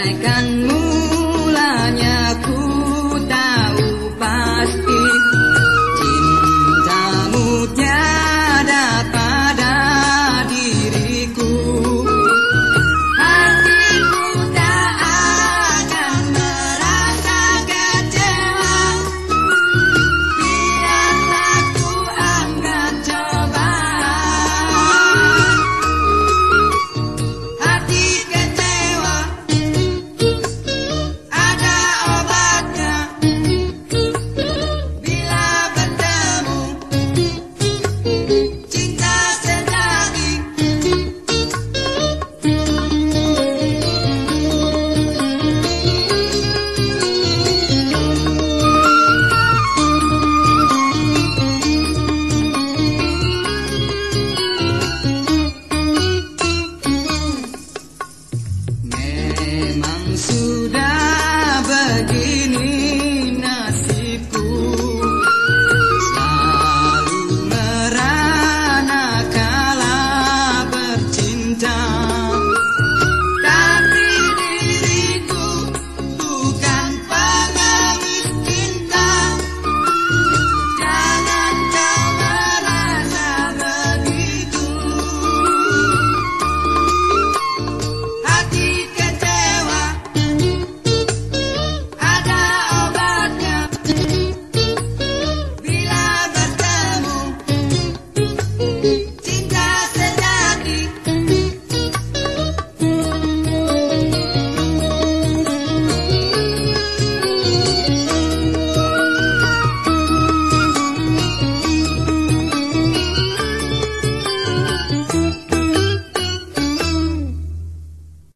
Andaikan mulanya to the